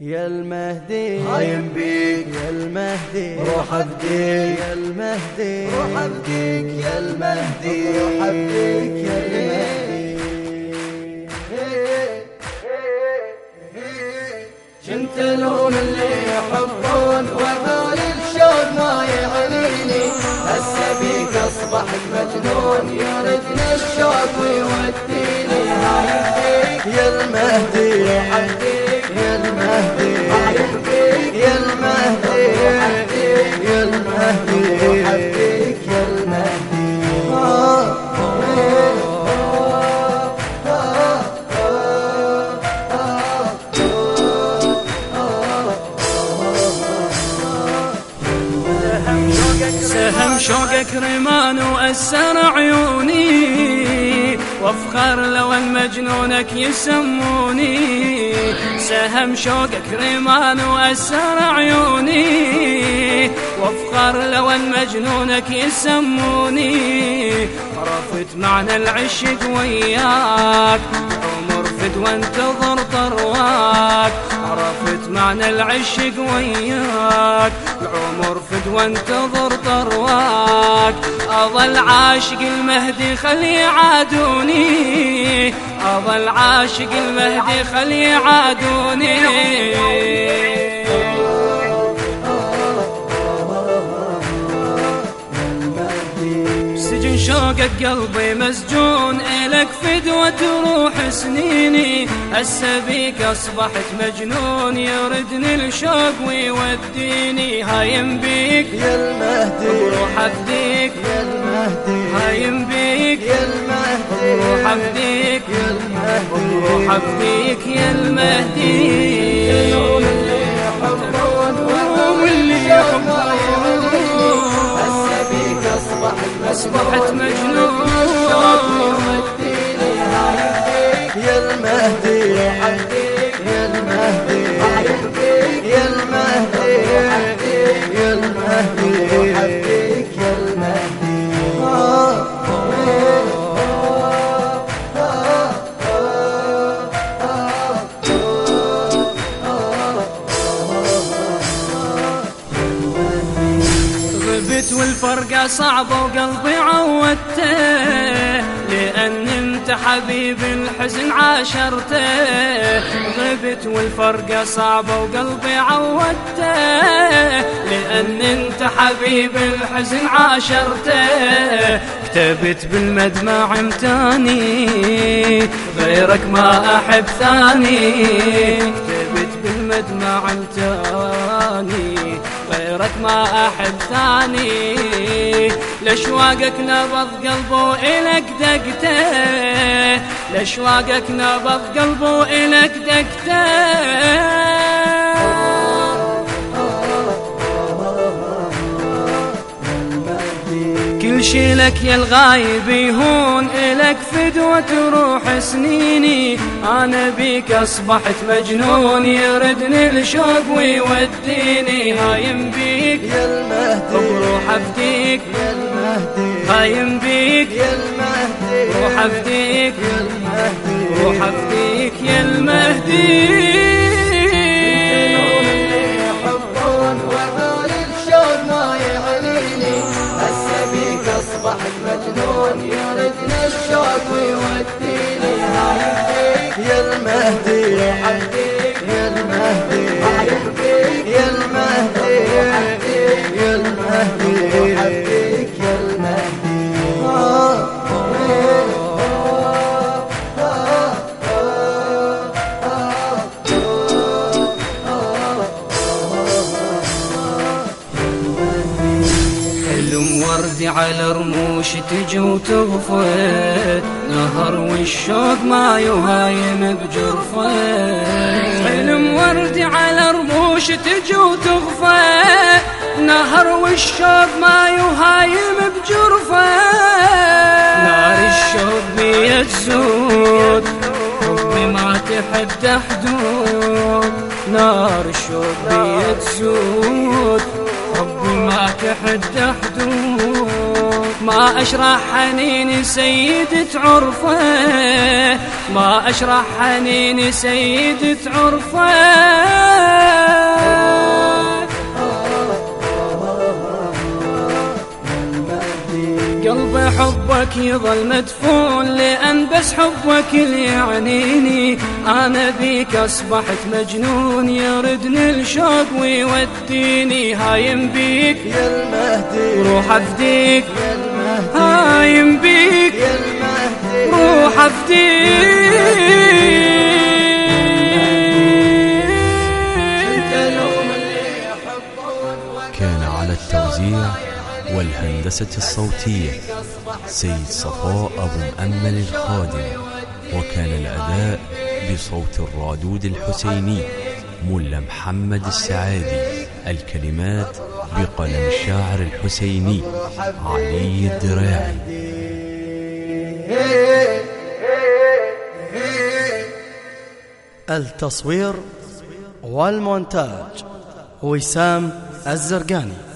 يا المهدي هايم بيك. يا المهدي روح أفديك. يا المهدي روح أفديك يا المهدي. روح أفديك يا المهدي. كنت لون اللي يحبون وهول الشوق ما يعنيني هسه بيك أصبحت مجنون يردني الشوق. شوقك رمان وأسر عيوني وافخر لو المجنونك يسموني. سهم شوقك رمان وأسر عيوني وافخر لو المجنونك يسموني. عرفت معنى العشق وياك فد وانتظر طرواك عرفت معنى العشق وياك. العمر فد وانتظر طرواك أظل عاشق المهدي خلي يعادوني أظل عاشق المهدي خلي يعادوني شوقك قلبي مسجون إلك فدوة تروح سنيني. هسه بيك أصبحت مجنون يردني الشوق ويوديني. هايم بيك يا المهدي. بروح أفديك. يا المهدي. هايم بيك يا المهدي. بروح أفديك. يا المهدي. بروح أفديك يا المهدي. أصبحت مجنون. والفرقة صعبة وقلبي عودته لأن أنت حبيب الحزن عاشرته. غبت والفرقة صعبة وقلبي عودته لأن أنت حبيب الحزن عاشرته. كتبت بالمدمع امتاني غيرك ما أحب ثاني. كتبت بالمدمع امتاني. غيرك ما أحب ثاني. لأشواقك نبض قلبه إلك دقته. لأشواقك نبض قلبه إلك دقته. كل شي لك يا الغايب يهون إلك فدوة تروح سنيني. أنا بيك أصبحت مجنون يردني الشوق ويوديني. هايم بيك يا المهدي بروح أفديك. يا المهدي هايم بيك يا المهدي روح أفديك. يا المهدي. روح أفديك يا المهدي. يردني الشوق ويوديني يا المهدي يا المهدي يا المهدي يا المهدي افديك يا رموش تجي وتغفت نهر والشوق ما يهايم بجرفت حلم وردي على رموش تجي وتغفت نهر والشوق ما يهايم بجرفت نار الشوق بيد زود حبي ما تحدى حدود نار الشوق بيد زود حبي ما تحدى حدود ما أشرح حنين سيدة عرفة. ما أشرح حنين سيدة عرفة. قلبي حبك يظل مدفون لأن بس حبك اللي يعنيني. أنا بيك أصبحت مجنون يردني الشوق ويوديني. هايم بيك يا المهدي روح أفديك. يا المهدي. هايم بيك روح أفديك كان على التوزيع والهندسة الصوتية سيد صفاء أبو مأمل الخادم وكان الأداء بصوت الرادود الحسيني ملا محمد السعادي. الكلمات بقلم الشاعر الحسيني علي الدراعي. التصوير والمونتاج وسام الزرقاني.